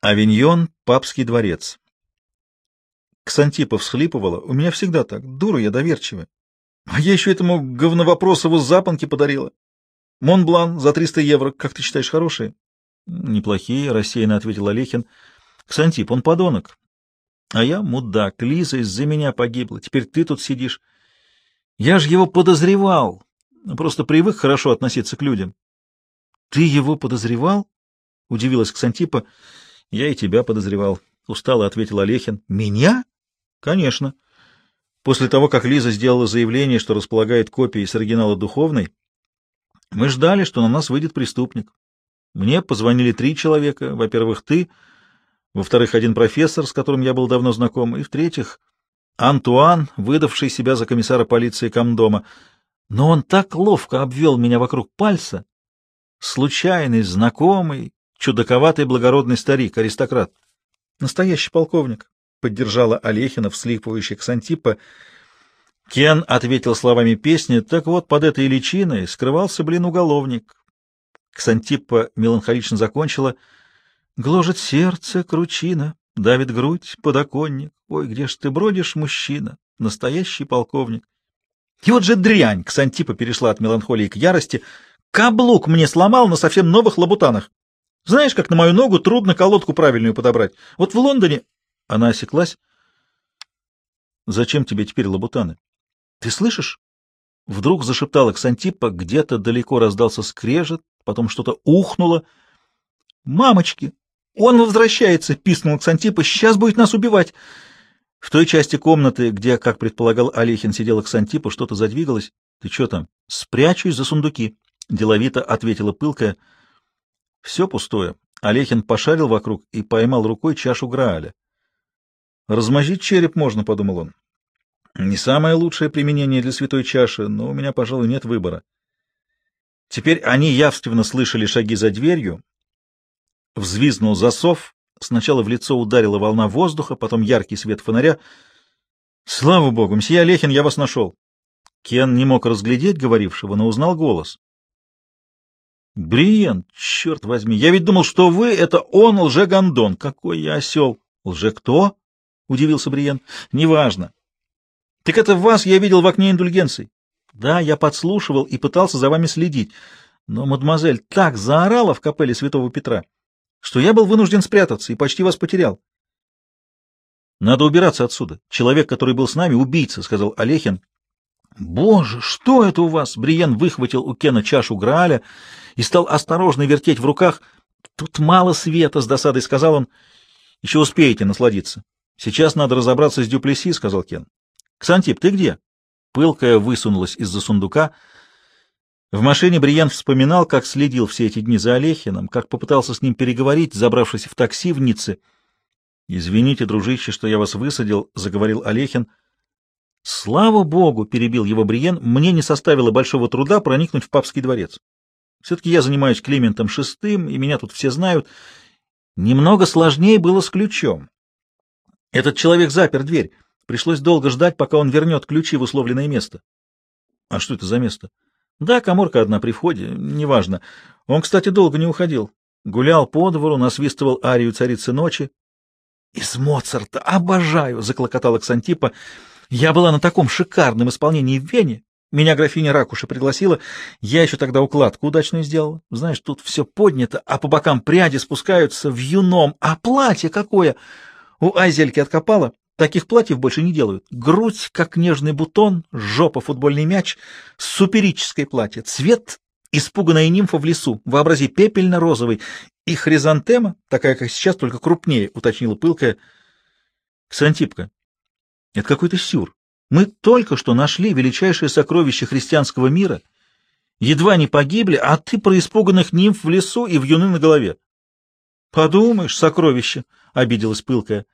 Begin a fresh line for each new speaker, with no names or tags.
Авиньон, папский дворец. Ксантипа всхлипывала. У меня всегда так. Дура я доверчивая. А я еще этому говновопросову запонки подарила. Монблан за 300 евро. Как ты считаешь, хорошие? Неплохие, рассеянно ответил Олехин. Ксантип, он подонок. А я мудак. Лиза из-за меня погибла. Теперь ты тут сидишь. Я же его подозревал. Просто привык хорошо относиться к людям. Ты его подозревал? Удивилась Ксантипа. Я и тебя подозревал. Устало ответил Олехин. Меня? Конечно. После того, как Лиза сделала заявление, что располагает копией с оригинала духовной, мы ждали, что на нас выйдет преступник. Мне позвонили три человека. Во-первых, ты, во-вторых, один профессор, с которым я был давно знаком, и, в-третьих, Антуан, выдавший себя за комиссара полиции Комдома. Но он так ловко обвел меня вокруг пальца. Случайный, знакомый, чудаковатый благородный старик, аристократ. Настоящий полковник, — поддержала Олехина, вслипывающая Ксантипа. Кен ответил словами песни, так вот, под этой личиной скрывался, блин, уголовник. Ксантипа меланхолично закончила. Гложет сердце кручина, давит грудь подоконник. Ой, где ж ты бродишь, мужчина, настоящий полковник. И вот же дрянь! Ксантипа перешла от меланхолии к ярости. Каблук мне сломал на совсем новых лабутанах. Знаешь, как на мою ногу трудно колодку правильную подобрать. Вот в Лондоне... Она осеклась. Зачем тебе теперь лабутаны? Ты слышишь? Вдруг зашептала Ксантипа, где-то далеко раздался скрежет, потом что-то ухнуло. «Мамочки! Он возвращается!» — писнул Ксантипа. «Сейчас будет нас убивать!» В той части комнаты, где, как предполагал Олехин, сидела Ксантипа, что-то задвигалось. «Ты что там?» «Спрячусь за сундуки!» — деловито ответила пылкая. Все пустое. Олехин пошарил вокруг и поймал рукой чашу Грааля. «Размозжить череп можно», — подумал он. «Не самое лучшее применение для святой чаши, но у меня, пожалуй, нет выбора». Теперь они явственно слышали шаги за дверью. Взвизнул засов. Сначала в лицо ударила волна воздуха, потом яркий свет фонаря. «Слава богу, мсье Олехин, я вас нашел!» Кен не мог разглядеть говорившего, но узнал голос. Бриен, черт возьми, я ведь думал, что вы — это он, лже-гондон. Какой я осел! Лже-кто? — удивился Бриен. — Неважно. — Так это вас я видел в окне индульгенций. Да, я подслушивал и пытался за вами следить, но мадемуазель так заорала в капелле святого Петра, что я был вынужден спрятаться и почти вас потерял. — Надо убираться отсюда. Человек, который был с нами, — убийца, — сказал Олехин. — Боже, что это у вас? Бриен выхватил у Кена чашу Грааля и стал осторожно вертеть в руках. «Тут мало света», — с досадой сказал он. «Еще успеете насладиться. Сейчас надо разобраться с Дюплеси», — сказал Кен. «Ксантип, ты где?» Пылкая высунулась из-за сундука. В машине Бриен вспоминал, как следил все эти дни за Олехиным, как попытался с ним переговорить, забравшись в такси в Ницце. «Извините, дружище, что я вас высадил», — заговорил Олехин. «Слава богу!» — перебил его Бриен. «Мне не составило большого труда проникнуть в папский дворец. Все-таки я занимаюсь Климентом VI, и меня тут все знают. Немного сложнее было с ключом. Этот человек запер дверь. Пришлось долго ждать, пока он вернет ключи в условленное место. А что это за место? Да, коморка одна при входе, неважно. Он, кстати, долго не уходил. Гулял по двору, насвистывал арию царицы ночи. «Из Моцарта! Обожаю!» — заклокотала Ксантипа. «Я была на таком шикарном исполнении в Вене. Меня графиня Ракуша пригласила. Я еще тогда укладку удачную сделала. Знаешь, тут все поднято, а по бокам пряди спускаются в юном. А платье какое! У Айзельки откопала. Таких платьев больше не делают. Грудь, как нежный бутон, жопа, футбольный мяч, суперическое платье, цвет — испуганная нимфа в лесу, вообрази, пепельно-розовый, и хризантема, такая, как сейчас, только крупнее, — уточнила пылкая. Ксантипка, это какой-то сюр. Мы только что нашли величайшее сокровище христианского мира, едва не погибли, а ты про испуганных нимф в лесу и в юны на голове. — Подумаешь, сокровище! — обиделась пылкая.